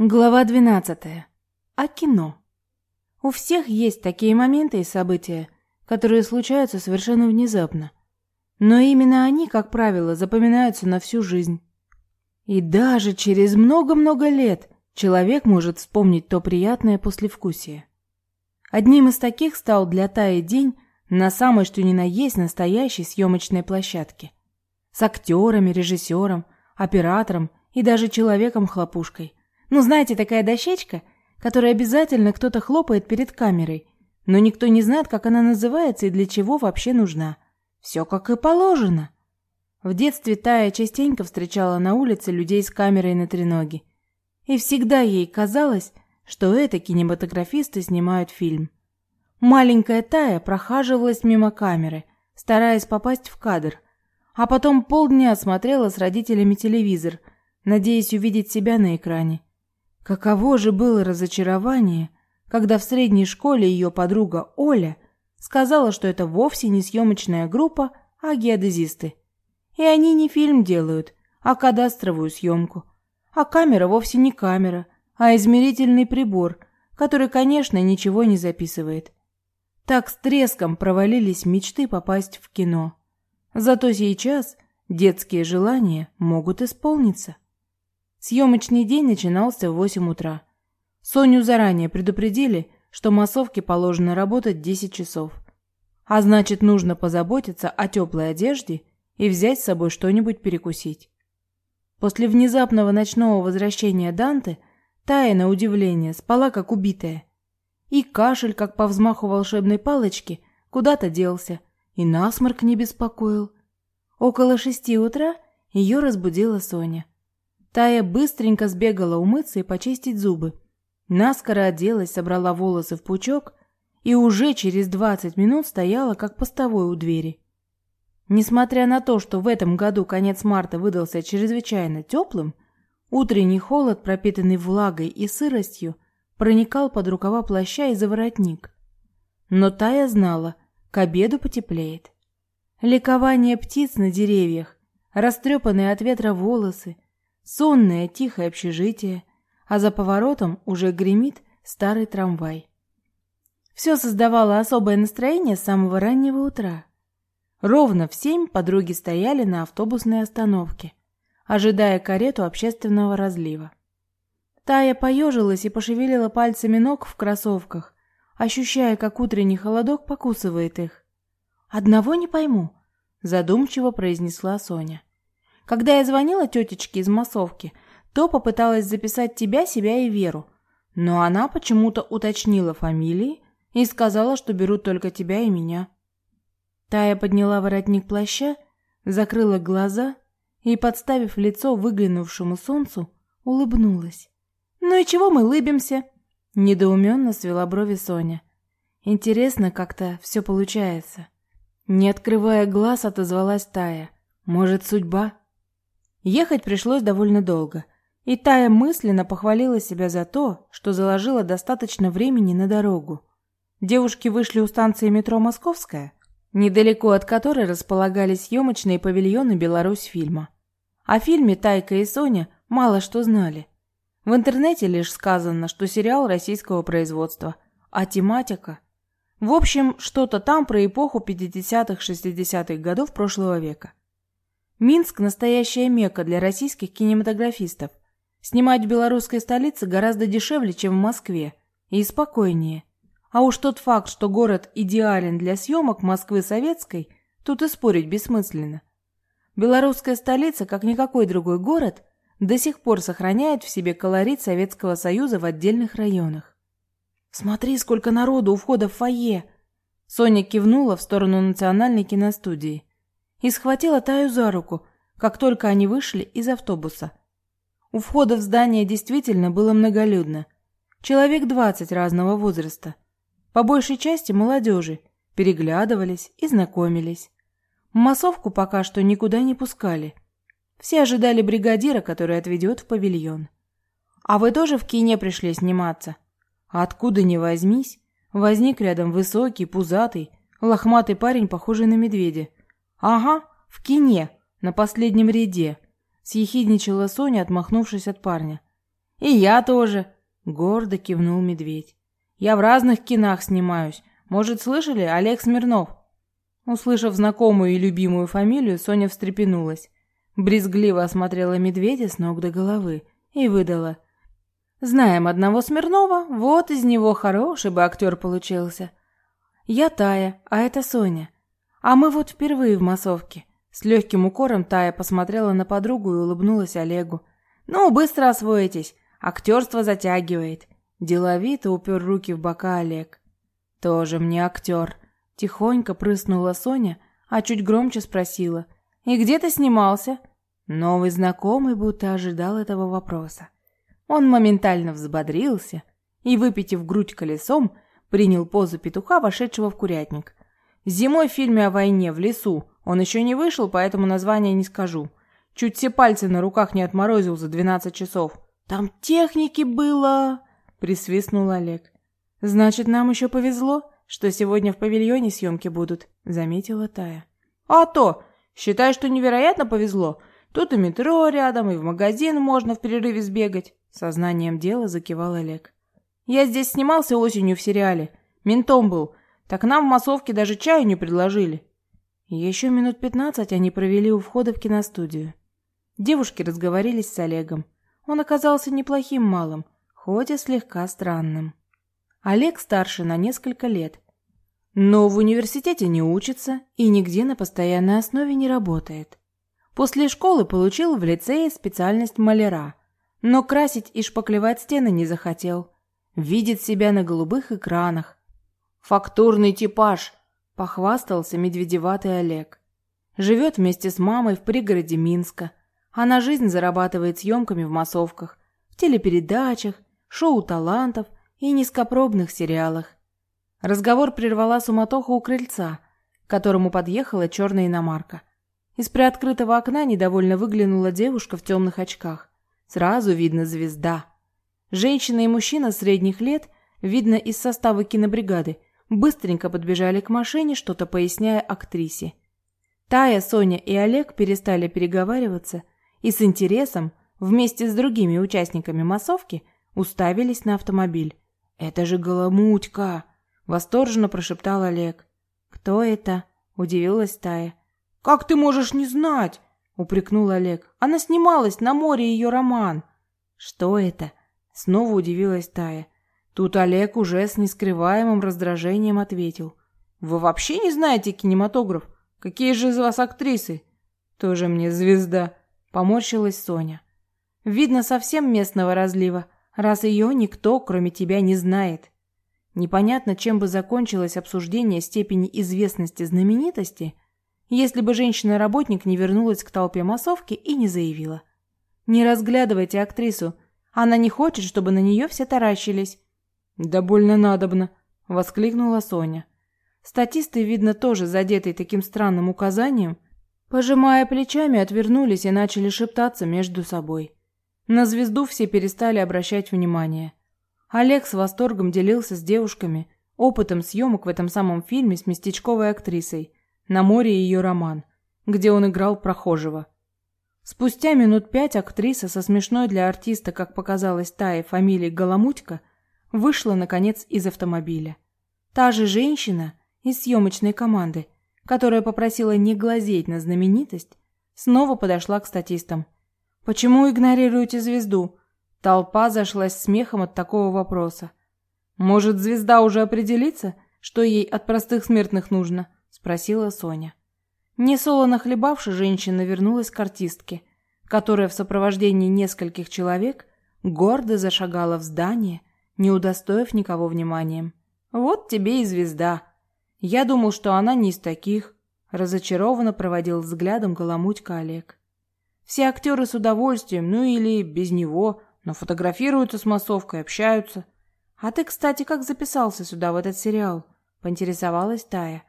Глава 12. О кино. У всех есть такие моменты и события, которые случаются совершенно внезапно. Но именно они, как правило, запоминаются на всю жизнь. И даже через много-много лет человек может вспомнить то приятное послевкусие. Одним из таких стал для Таи день на самой что ни на есть настоящей съемочной площадке. С актерами, режиссером, оператором и даже человеком-хлопушкой. Ну, знаете, такая дощечка, которой обязательно кто-то хлопает перед камерой, но никто не знает, как она называется и для чего вообще нужна. Все как и положено. В детстве Тая частенько встречала на улице людей с камерой на треноге. И всегда ей казалось, что это кинематографисты снимают фильм. Маленькая Тая прохаживалась мимо камеры, стараясь попасть в кадр, а потом полдня смотрела с родителями телевизор, надеясь увидеть себя на экране. Каково же было разочарование, когда в средней школе ее подруга Оля сказала, что это вовсе не съемочная группа, а геодезисты. И они не фильм делают, а кадастровую съемку. А камера вовсе не камера, а измерительный прибор, который, конечно, ничего не записывает. Так с треском провалились мечты попасть в кино. Зато сейчас детские желания могут исполниться. Съемочный день начинался в 8 утра. Соню заранее предупредили, что массовке положено работать 10 часов. А значит, нужно позаботиться о теплой одежде и взять с собой что-нибудь перекусить. После внезапного ночного возвращения Данте Тая, на удивление, спала как убитая. И кашель, как по взмаху волшебной палочки, куда-то делся, и насморк не беспокоил. Около шести утра ее разбудила Соня. Тая быстренько сбегала умыться и почистить зубы. Наскоро оделась, собрала волосы в пучок и уже через двадцать минут стояла как постовой у двери. Несмотря на то, что в этом году конец марта выдался чрезвычайно теплым, утренний холод, пропитанный влагой и сыростью, проникал под рукава плаща и за воротник. Но Тая знала, к обеду потеплеет. Ликование птиц на деревьях, растрепанные от ветра волосы, Сонное, тихое общежитие, а за поворотом уже гремит старый трамвай. Все создавало особое настроение с самого раннего утра. Ровно в семь подруги стояли на автобусной остановке, ожидая карету общественного разлива. Тая поежилась и пошевелила пальцами ног в кроссовках, ощущая, как утренний холодок покусывает их. «Одного не пойму», — задумчиво произнесла Соня. Когда я звонила тетечке из массовки, то попыталась записать тебя, себя и Веру. Но она почему-то уточнила фамилии и сказала, что берут только тебя и меня. Тая подняла воротник плаща, закрыла глаза и, подставив лицо выглянувшему солнцу, улыбнулась. «Ну и чего мы лыбимся?» Недоуменно свела брови Соня. «Интересно как-то все получается». Не открывая глаз, отозвалась Тая. «Может, судьба?» Ехать пришлось довольно долго, и Тая мысленно похвалила себя за то, что заложила достаточно времени на дорогу. Девушки вышли у станции метро Московская, недалеко от которой располагались съемочные павильоны Беларусь фильма. О фильме Тайка и Соня мало что знали. В интернете лишь сказано, что сериал российского производства, а тематика... В общем, что-то там про эпоху 50-60-х годов прошлого века. Минск – настоящая мекка для российских кинематографистов. Снимать в белорусской столице гораздо дешевле, чем в Москве, и спокойнее. А уж тот факт, что город идеален для съемок Москвы советской, тут и спорить бессмысленно. Белорусская столица, как никакой другой город, до сих пор сохраняет в себе колорит Советского Союза в отдельных районах. «Смотри, сколько народу у входа в фойе!» Соня кивнула в сторону национальной киностудии и схватила Таю за руку, как только они вышли из автобуса. У входа в здание действительно было многолюдно. Человек двадцать разного возраста. По большей части молодежи. Переглядывались и знакомились. Массовку пока что никуда не пускали. Все ожидали бригадира, который отведет в павильон. «А вы тоже в кине пришли сниматься?» Откуда ни возьмись, возник рядом высокий, пузатый, лохматый парень, похожий на медведя. «Ага, в кине, на последнем ряде», — съехидничала Соня, отмахнувшись от парня. «И я тоже», — гордо кивнул медведь. «Я в разных кинах снимаюсь. Может, слышали? Олег Смирнов». Услышав знакомую и любимую фамилию, Соня встрепенулась. Брезгливо осмотрела медведя с ног до головы и выдала. «Знаем одного Смирнова, вот из него хороший бы актер получился. Я Тая, а это Соня. А мы вот впервые в массовке». С легким укором Тая посмотрела на подругу и улыбнулась Олегу. «Ну, быстро освоитесь. Актерство затягивает». Деловито упер руки в бока Олег. «Тоже мне актер». Тихонько прыснула Соня, а чуть громче спросила. «И где ты снимался?» Новый знакомый будто ожидал этого вопроса. Он моментально взбодрился и, выпитив грудь колесом, принял позу петуха, вошедшего в курятник. Зимой в фильме о войне в лесу он еще не вышел, поэтому название не скажу. Чуть все пальцы на руках не отморозил за 12 часов. Там техники было, присвистнул Олег. Значит, нам еще повезло, что сегодня в павильоне съемки будут, заметила Тая. А то, считай, что невероятно повезло. Тут и метро рядом, и в магазин можно в перерыве сбегать. Сознанием дела закивал Олег. Я здесь снимался осенью в сериале. Ментом был. Так нам в массовке даже чаю не предложили. Еще минут пятнадцать они провели у входа в киностудию. Девушки разговорились с Олегом. Он оказался неплохим малым, хоть и слегка странным. Олег старше на несколько лет. Но в университете не учится и нигде на постоянной основе не работает. После школы получил в лицее специальность маляра, но красить и шпаклевать стены не захотел. Видит себя на голубых экранах. Фактурный типаж, похвастался медведеватый Олег. Живет вместе с мамой в пригороде Минска. А на жизнь зарабатывает съемками в массовках, в телепередачах, шоу талантов и низкопробных сериалах. Разговор прервала суматоха у крыльца, к которому подъехала черная иномарка. Из приоткрытого окна недовольно выглянула девушка в темных очках. Сразу видно звезда. Женщина и мужчина средних лет, видно из состава кинобригады, быстренько подбежали к машине, что-то поясняя актрисе. Тая, Соня и Олег перестали переговариваться и с интересом, вместе с другими участниками массовки, уставились на автомобиль. «Это же Голомутька!» — восторженно прошептал Олег. «Кто это?» — удивилась Тая. «Как ты можешь не знать?» — упрекнул Олег. «Она снималась на море ее роман». «Что это?» — снова удивилась Тая. Тут Олег уже с нескрываемым раздражением ответил. «Вы вообще не знаете кинематограф? Какие же из вас актрисы?» «Тоже мне звезда», — поморщилась Соня. «Видно совсем местного разлива, раз ее никто, кроме тебя, не знает». Непонятно, чем бы закончилось обсуждение степени известности знаменитости, если бы женщина-работник не вернулась к толпе массовки и не заявила. «Не разглядывайте актрису. Она не хочет, чтобы на нее все таращились. «Да больно надобно!» — воскликнула Соня. Статисты, видно, тоже задетые таким странным указанием, пожимая плечами, отвернулись и начали шептаться между собой. На звезду все перестали обращать внимание. Олег с восторгом делился с девушками опытом съемок в этом самом фильме с местечковой актрисой «На море ее роман», где он играл прохожего. Спустя минут пять актриса со смешной для артиста, как показалось Тае, фамилией Голомутько вышла, наконец, из автомобиля. Та же женщина из съемочной команды, которая попросила не глазеть на знаменитость, снова подошла к статистам. «Почему игнорируете звезду?» Толпа зашлась смехом от такого вопроса. «Может, звезда уже определится, что ей от простых смертных нужно?» – спросила Соня. Несолоно хлебавши, женщина вернулась к артистке, которая в сопровождении нескольких человек гордо зашагала в здание, не удостоив никого вниманием. «Вот тебе и звезда. Я думал, что она не из таких», — разочарованно проводил взглядом голомутька Олег. «Все актеры с удовольствием, ну или без него, но фотографируются с массовкой, общаются. А ты, кстати, как записался сюда, в этот сериал?» — поинтересовалась Тая.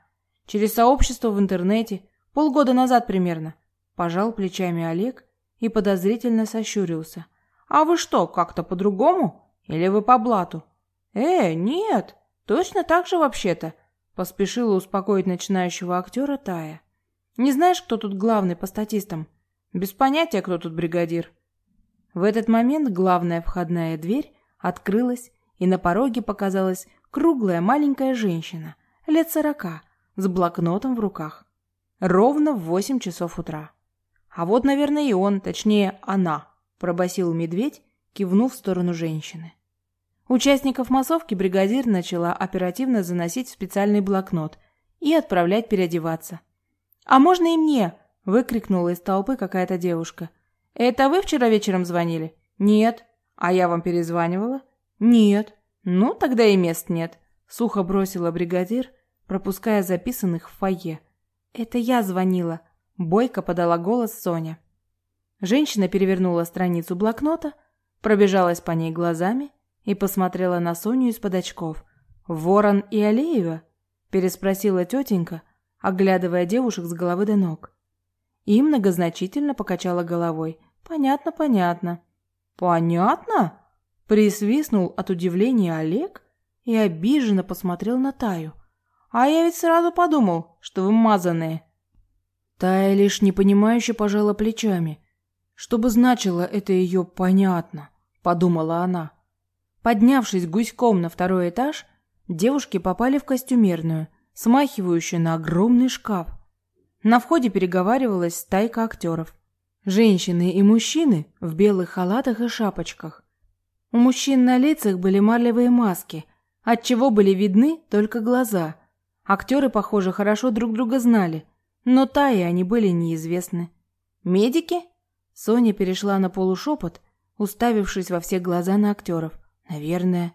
«Через сообщество в интернете, полгода назад примерно», — пожал плечами Олег и подозрительно сощурился. «А вы что, как-то по-другому?» Или вы по блату? Э, нет, точно так же вообще-то, поспешила успокоить начинающего актера Тая. Не знаешь, кто тут главный по статистам? Без понятия, кто тут бригадир. В этот момент главная входная дверь открылась, и на пороге показалась круглая маленькая женщина, лет сорока, с блокнотом в руках. Ровно в восемь часов утра. А вот, наверное, и он, точнее, она, пробасил медведь, кивнув в сторону женщины. Участников массовки бригадир начала оперативно заносить в специальный блокнот и отправлять переодеваться. «А можно и мне?» – выкрикнула из толпы какая-то девушка. «Это вы вчера вечером звонили?» «Нет». «А я вам перезванивала?» «Нет». «Ну, тогда и мест нет», – сухо бросила бригадир, пропуская записанных в фойе. «Это я звонила», – бойко подала голос Соня. Женщина перевернула страницу блокнота, пробежалась по ней глазами и посмотрела на Соню из-под очков. «Ворон и Алеева?» – переспросила тетенька, оглядывая девушек с головы до ног. И многозначительно покачала головой. «Понятно, понятно». «Понятно?» – присвистнул от удивления Олег и обиженно посмотрел на Таю. «А я ведь сразу подумал, что вы мазаные». Тая лишь непонимающе пожала плечами. Что бы значило это ее «понятно», – подумала она. Поднявшись гуськом на второй этаж, девушки попали в костюмерную, смахивающую на огромный шкаф. На входе переговаривалась стайка актеров. Женщины и мужчины в белых халатах и шапочках. У мужчин на лицах были марлевые маски, отчего были видны только глаза. Актеры, похоже, хорошо друг друга знали, но Тае они были неизвестны. «Медики?» Соня перешла на полушепот, уставившись во все глаза на актеров. Наверное.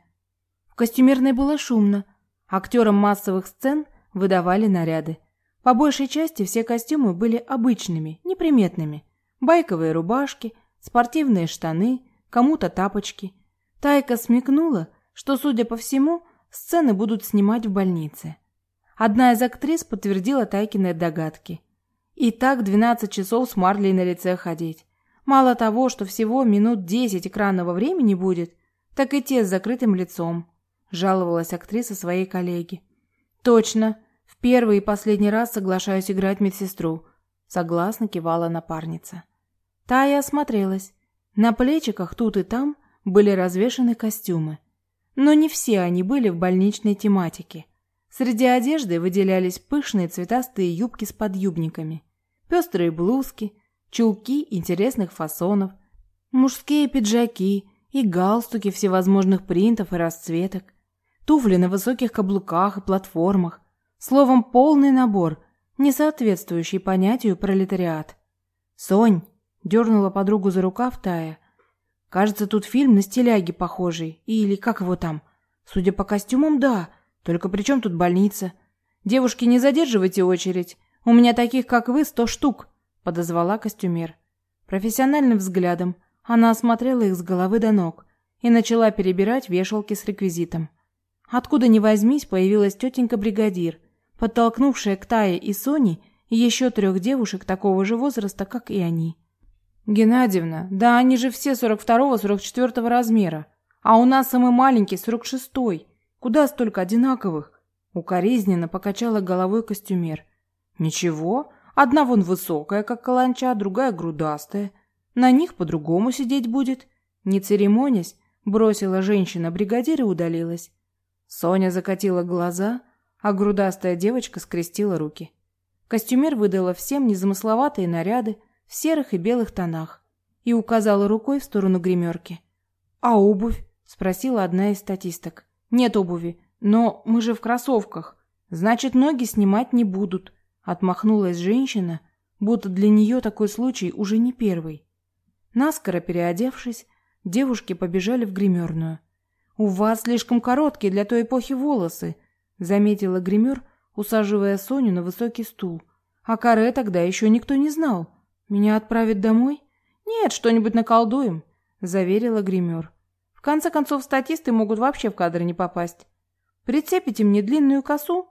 В костюмерной было шумно. Актерам массовых сцен выдавали наряды. По большей части все костюмы были обычными, неприметными. Байковые рубашки, спортивные штаны, кому-то тапочки. Тайка смекнула, что, судя по всему, сцены будут снимать в больнице. Одна из актрис подтвердила Тайкины догадки. И так 12 часов с марлей на лице ходить. Мало того, что всего минут 10 экранного времени будет – так и те с закрытым лицом, жаловалась актриса своей коллеге. Точно, в первый и последний раз соглашаюсь играть медсестру, согласно кивала напарница. Тая осмотрелась. На плечиках тут и там были развешаны костюмы, но не все они были в больничной тематике. Среди одежды выделялись пышные цветастые юбки с подъюбниками, пестрые блузки, чулки интересных фасонов, мужские пиджаки и галстуки всевозможных принтов и расцветок, туфли на высоких каблуках и платформах, словом, полный набор, не соответствующий понятию пролетариат. «Сонь!» – дернула подругу за рукав Тая. «Кажется, тут фильм на стиляги похожий, или как его там? Судя по костюмам, да, только при чем тут больница? Девушки, не задерживайте очередь, у меня таких, как вы, сто штук!» – подозвала костюмер. Профессиональным взглядом – она осмотрела их с головы до ног и начала перебирать вешалки с реквизитом. Откуда ни возьмись, появилась тетенька-бригадир, подтолкнувшая к Тае и Соне еще трех девушек такого же возраста, как и они. «Геннадьевна, да они же все 42-44 размера, а у нас самый маленький 46-й. Куда столько одинаковых?» Укоризненно покачала головой костюмер. «Ничего, одна вон высокая, как каланча, другая грудастая. На них по-другому сидеть будет. Не церемонясь, бросила женщина бригадир и удалилась. Соня закатила глаза, а грудастая девочка скрестила руки. Костюмер выдала всем незамысловатые наряды в серых и белых тонах и указала рукой в сторону гримерки. «А обувь?» – спросила одна из статисток. «Нет обуви, но мы же в кроссовках. Значит, ноги снимать не будут», – отмахнулась женщина, будто для нее такой случай уже не первый. Наскоро переодевшись, девушки побежали в гримерную. «У вас слишком короткие для той эпохи волосы», — заметила гример, усаживая Соню на высокий стул. «А каре тогда еще никто не знал. Меня отправят домой?» «Нет, что-нибудь наколдуем», — заверила гример. «В конце концов, статисты могут вообще в кадр не попасть. Прицепите мне длинную косу?»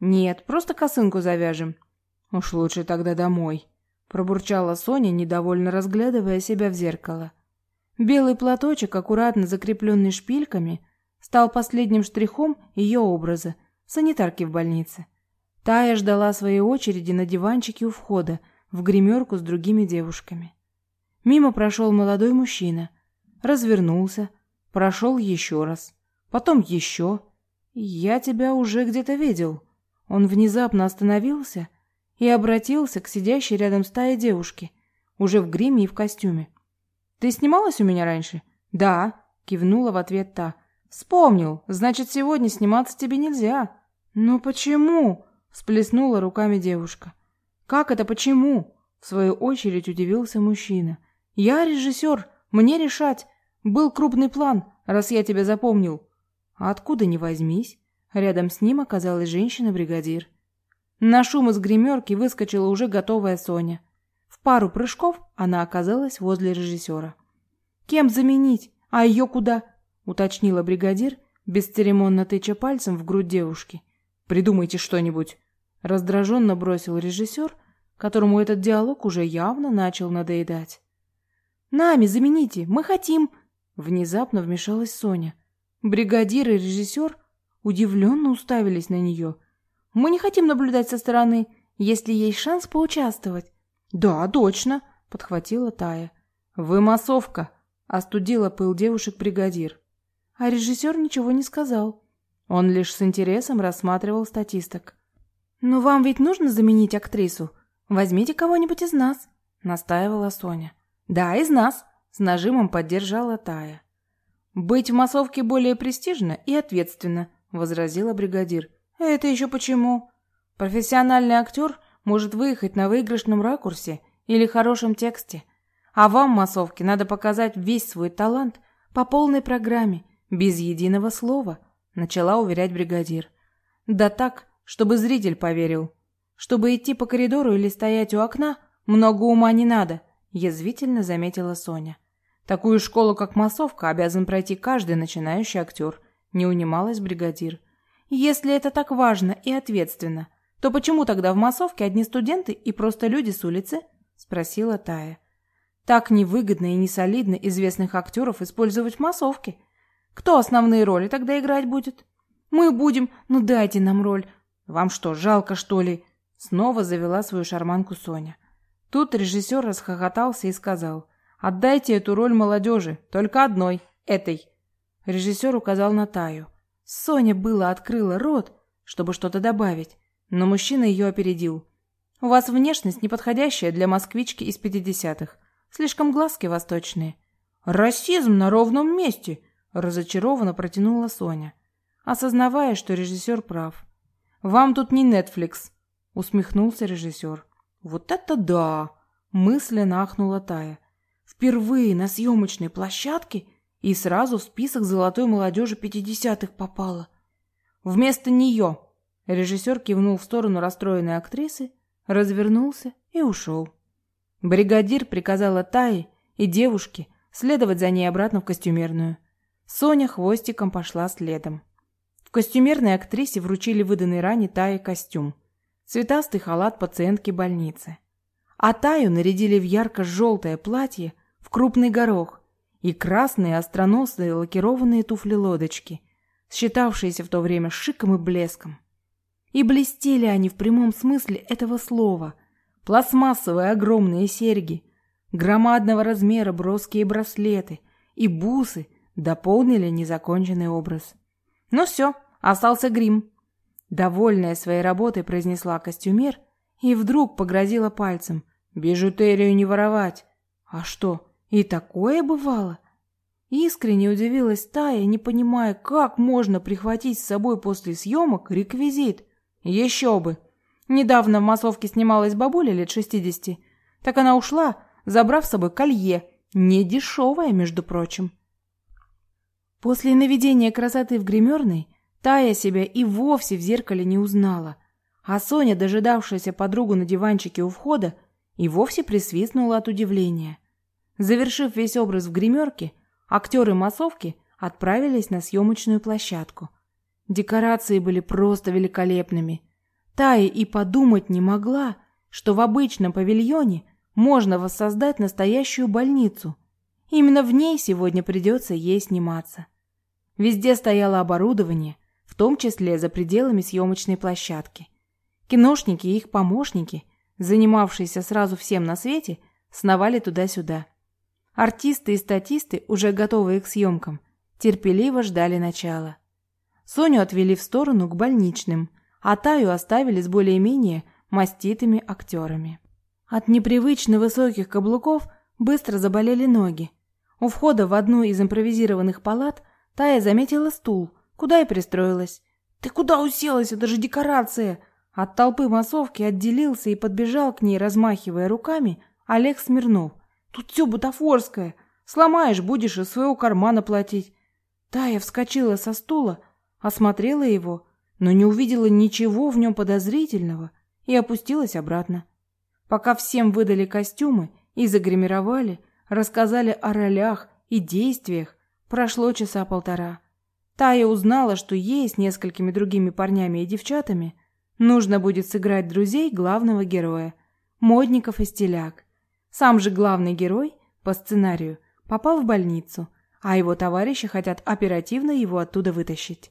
«Нет, просто косынку завяжем». «Уж лучше тогда домой», пробурчала Соня, недовольно разглядывая себя в зеркало. Белый платочек, аккуратно закрепленный шпильками, стал последним штрихом ее образа санитарки в больнице. Тая ждала своей очереди на диванчике у входа в гримерку с другими девушками. Мимо прошел молодой мужчина. Развернулся. Прошел еще раз. Потом еще. «Я тебя уже где-то видел». Он внезапно остановился и обратился к сидящей рядом стае девушки, уже в гриме и в костюме. «Ты снималась у меня раньше?» «Да», — кивнула в ответ та. «Вспомнил. Значит, сегодня сниматься тебе нельзя». «Но почему?» — всплеснула руками девушка. «Как это почему?» — в свою очередь удивился мужчина. «Я режиссер. Мне решать. Был крупный план, раз я тебя запомнил». А откуда ни возьмись, рядом с ним оказалась женщина-бригадир. На шум из гримерки выскочила уже готовая Соня. В пару прыжков она оказалась возле режиссера. «Кем заменить? А ее куда?» — уточнила бригадир, бесцеремонно тыча пальцем в грудь девушки. «Придумайте что-нибудь!» — раздраженно бросил режиссер, которому этот диалог уже явно начал надоедать. «Нами замените! Мы хотим!» Внезапно вмешалась Соня. Бригадир и режиссер удивленно уставились на нее. «Мы не хотим наблюдать со стороны, если есть шанс поучаствовать». «Да, точно!» — подхватила Тая. «Вы массовка!» — остудила пыл девушек бригадир. А режиссер ничего не сказал. Он лишь с интересом рассматривал статисток. «Но вам ведь нужно заменить актрису. Возьмите кого-нибудь из нас», — настаивала Соня. «Да, из нас», — с нажимом поддержала Тая. «Быть в массовке более престижно и ответственно», — возразила бригадир. «Это еще почему? Профессиональный актер может выехать на выигрышном ракурсе или хорошем тексте, а вам, массовке, надо показать весь свой талант по полной программе, без единого слова», — начала уверять бригадир. «Да так, чтобы зритель поверил. Чтобы идти по коридору или стоять у окна, много ума не надо», — язвительно заметила Соня. Такую школу, как массовка, обязан пройти каждый начинающий актер», — не унималась бригадир. «Если это так важно и ответственно, то почему тогда в массовке одни студенты и просто люди с улицы?» — спросила Тая. «Так невыгодно и несолидно известных актеров использовать в массовке. Кто основные роли тогда играть будет?» «Мы будем, ну дайте нам роль». «Вам что, жалко, что ли?» Снова завела свою шарманку Соня. Тут режиссер расхохотался и сказал — Отдайте эту роль молодежи, только одной, этой. Режиссер указал на Таю. Соня было открыла рот, чтобы что-то добавить, но мужчина ее опередил. У вас внешность неподходящая для москвички из пятидесятых. Слишком глазки восточные. Расизм на ровном месте, разочарованно протянула Соня, осознавая, что режиссер прав. Вам тут не Netflix, усмехнулся режиссер. Вот это да, мысленно ахнула Тая. Впервые на съемочной площадке и сразу в список золотой молодежи пятидесятых попала. Вместо нее режиссер кивнул в сторону расстроенной актрисы, развернулся и ушел. Бригадир приказала Тае и девушке следовать за ней обратно в костюмерную. Соня хвостиком пошла следом. В костюмерной актрисе вручили выданный ранее Тае костюм. Цветастый халат пациентки больницы. А Таю нарядили в ярко-желтое платье в крупный горох и красные остроносые лакированные туфли-лодочки, считавшиеся в то время шиком и блеском. И блестели они в прямом смысле этого слова. Пластмассовые огромные серьги, громадного размера броские браслеты и бусы дополнили незаконченный образ. Ну все, остался грим. Довольная своей работой произнесла костюмер и вдруг погрозила пальцем. Бижутерию не воровать. А что, и такое бывало. Искренне удивилась Тая, не понимая, как можно прихватить с собой после съемок реквизит. Еще бы! Недавно в массовке снималась бабуля лет шестидесяти. Так она ушла, забрав с собой колье, не дешевое, между прочим. После наведения красоты в гримерной Тая себя и вовсе в зеркале не узнала, а Соня, дожидавшаяся подругу на диванчике у входа, и вовсе присвистнула от удивления. Завершив весь образ в гримерке, актеры массовки отправились на съемочную площадку. Декорации были просто великолепными. Тая и подумать не могла, что в обычном павильоне можно воссоздать настоящую больницу. Именно в ней сегодня придется ей сниматься. Везде стояло оборудование, в том числе за пределами съемочной площадки. Киношники и их помощники, занимавшиеся сразу всем на свете, сновали туда-сюда – Артисты и статисты, уже готовые к съемкам, терпеливо ждали начала. Соню отвели в сторону к больничным, а Таю оставили с более-менее маститыми актерами. От непривычно высоких каблуков быстро заболели ноги. У входа в одну из импровизированных палат Тая заметила стул, куда и пристроилась. «Ты куда уселась? Это же декорация!» От толпы массовки отделился и подбежал к ней, размахивая руками, Олег Смирнов. «Тут все бутафорское. Сломаешь, будешь из своего кармана платить». Тая вскочила со стула, осмотрела его, но не увидела ничего в нем подозрительного и опустилась обратно. Пока всем выдали костюмы и загримировали, рассказали о ролях и действиях, прошло часа полтора. Тая узнала, что ей с несколькими другими парнями и девчатами нужно будет сыграть друзей главного героя, модников и стиляк. Сам же главный герой, по сценарию, попал в больницу, а его товарищи хотят оперативно его оттуда вытащить.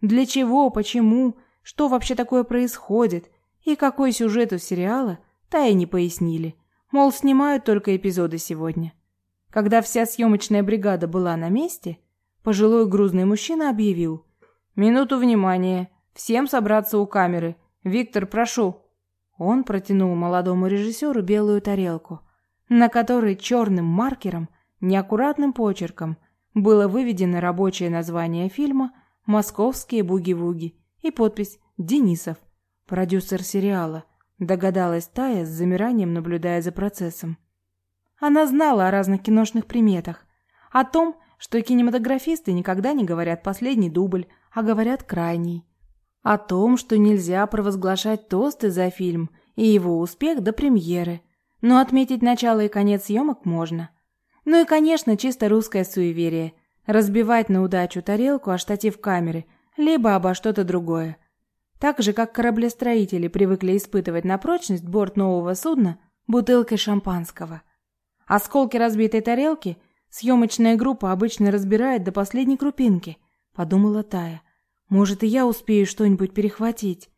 Для чего, почему, что вообще такое происходит и какой сюжет у сериала, Тае не пояснили. Мол, снимают только эпизоды сегодня. Когда вся съемочная бригада была на месте, пожилой грузный мужчина объявил. «Минуту внимания. Всем собраться у камеры. Виктор, прошу». Он протянул молодому режиссеру белую тарелку, на которой черным маркером, неаккуратным почерком, было выведено рабочее название фильма «Московские буги-вуги» и подпись «Денисов», продюсер сериала, догадалась Тая с замиранием, наблюдая за процессом. Она знала о разных киношных приметах, о том, что кинематографисты никогда не говорят последний дубль, а говорят крайний. О том, что нельзя провозглашать тосты за фильм и его успех до премьеры, но отметить начало и конец съемок можно. Ну и, конечно, чисто русское суеверие – разбивать на удачу тарелку о штатив камеры, либо обо что-то другое. Так же, как кораблестроители привыкли испытывать на прочность борт нового судна бутылкой шампанского. Осколки разбитой тарелки съемочная группа обычно разбирает до последней крупинки, подумала Тая. Может, и я успею что-нибудь перехватить.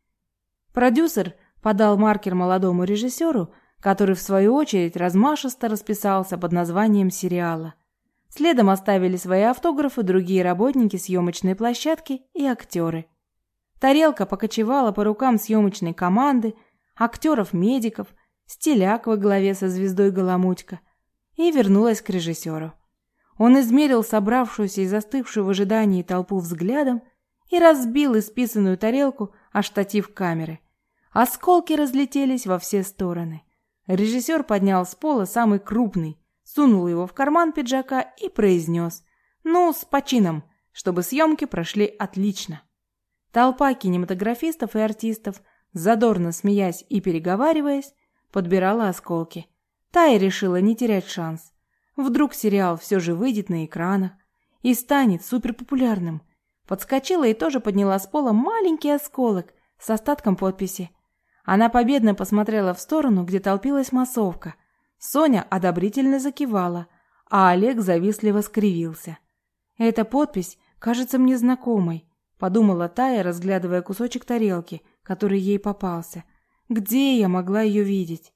Продюсер подал маркер молодому режиссеру, который в свою очередь размашисто расписался под названием сериала. Следом оставили свои автографы другие работники съемочной площадки и актеры. Тарелка покочевала по рукам съемочной команды, актеров-медиков, стиляк во главе со звездой Голомутько и вернулась к режиссеру. Он измерил собравшуюся и застывшую в ожидании толпу взглядом и разбил исписанную тарелку о штатив камеры. Осколки разлетелись во все стороны. Режиссер поднял с пола самый крупный, сунул его в карман пиджака и произнес «Ну, с почином, чтобы съемки прошли отлично». Толпа кинематографистов и артистов, задорно смеясь и переговариваясь, подбирала осколки. Тая решила не терять шанс. Вдруг сериал все же выйдет на экранах и станет суперпопулярным. Подскочила и тоже подняла с пола маленький осколок с остатком подписи. Она победно посмотрела в сторону, где толпилась массовка. Соня одобрительно закивала, а Олег завистливо скривился. Эта подпись кажется мне знакомой, подумала Тая, разглядывая кусочек тарелки, который ей попался. Где я могла ее видеть?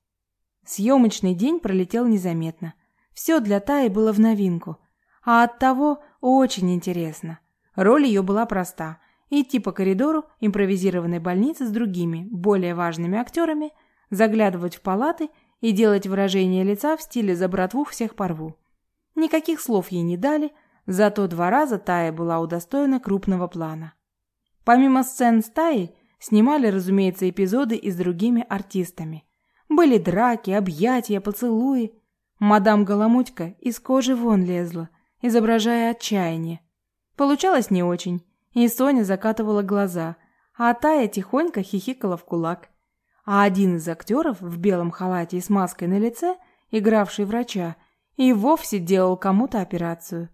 Съемочный день пролетел незаметно. Все для Таи было в новинку, а оттого очень интересно. Роль ее была проста – идти по коридору импровизированной больницы с другими, более важными актерами, заглядывать в палаты и делать выражение лица в стиле «за братву всех порву». Никаких слов ей не дали, зато два раза Тая была удостоена крупного плана. Помимо сцен с Таей, снимали, разумеется, эпизоды и с другими артистами. Были драки, объятия, поцелуи. Мадам Голомутька из кожи вон лезла, изображая отчаяние, Получалось не очень, и Соня закатывала глаза, а Тая тихонько хихикала в кулак. А один из актеров в белом халате и с маской на лице, игравший врача, и вовсе делал кому-то операцию.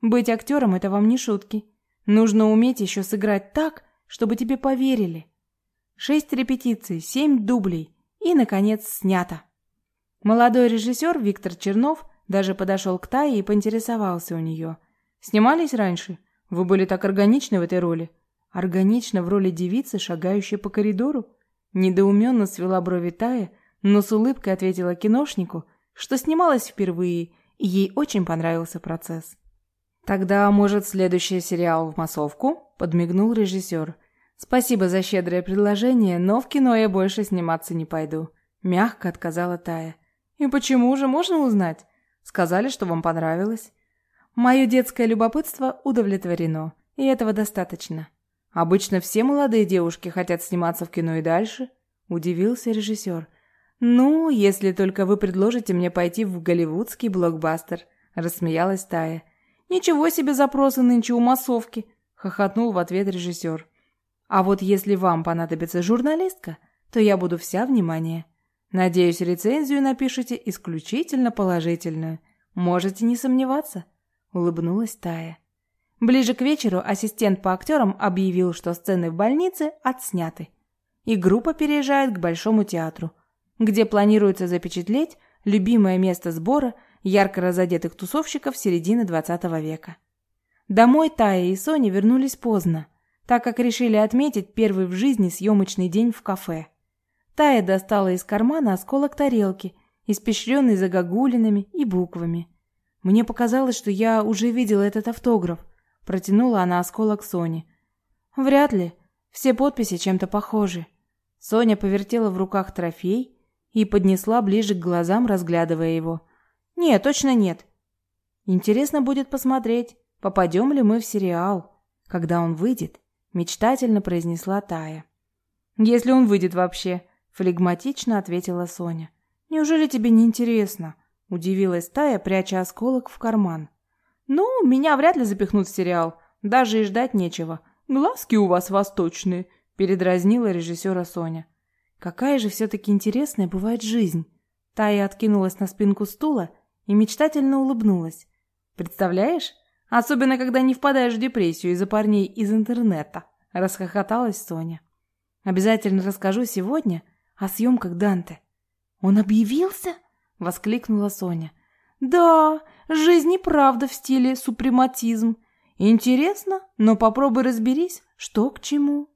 Быть актером – это вам не шутки. Нужно уметь еще сыграть так, чтобы тебе поверили. Шесть репетиций, семь дублей и, наконец, снято. Молодой режиссер Виктор Чернов даже подошел к Тае и поинтересовался у нее. «Снимались раньше?» Вы были так органичны в этой роли. Органично в роли девицы, шагающей по коридору? Недоуменно свела брови Тая, но с улыбкой ответила киношнику, что снималась впервые и ей очень понравился процесс. «Тогда, может, следующий сериал в массовку?» – подмигнул режиссер. «Спасибо за щедрое предложение, но в кино я больше сниматься не пойду», – мягко отказала Тая. «И почему же, можно узнать?» «Сказали, что вам понравилось». «Мое детское любопытство удовлетворено, и этого достаточно». «Обычно все молодые девушки хотят сниматься в кино и дальше», – удивился режиссер. «Ну, если только вы предложите мне пойти в голливудский блокбастер», – рассмеялась Тая. «Ничего себе запросы нынче у массовки!» — хохотнул в ответ режиссер. «А вот если вам понадобится журналистка, то я буду вся внимание. Надеюсь, рецензию напишите исключительно положительную. Можете не сомневаться», — улыбнулась Тая. Ближе к вечеру ассистент по актерам объявил, что сцены в больнице отсняты. И группа переезжает к Большому театру, где планируется запечатлеть любимое место сбора ярко разодетых тусовщиков середины XX века. Домой Тая и Соня вернулись поздно, так как решили отметить первый в жизни съемочный день в кафе. Тая достала из кармана осколок тарелки, испещренный загогулинами и буквами. Мне показалось, что я уже видела этот автограф. Протянула она осколок Соне. Вряд ли. Все подписи чем-то похожи. Соня повертела в руках трофей и поднесла ближе к глазам, разглядывая его. Нет, точно нет. Интересно будет посмотреть, попадем ли мы в сериал, когда он выйдет, мечтательно произнесла Тая. Если он выйдет вообще, флегматично ответила Соня. Неужели тебе не интересно? Удивилась Тая, пряча осколок в карман. Ну, меня вряд ли запихнут в сериал, даже и ждать нечего. Глазки у вас восточные, передразнила режиссера Соня. Какая же все таки интересная бывает жизнь. Тая откинулась на спинку стула и мечтательно улыбнулась. «Представляешь? Особенно, когда не впадаешь в депрессию из-за парней из интернета», – расхохоталась Соня. «Обязательно расскажу сегодня о съемках Данте». «Он объявился?» – воскликнула Соня. «Да, жизнь и правда в стиле супрематизм. Интересно, но попробуй разберись, что к чему».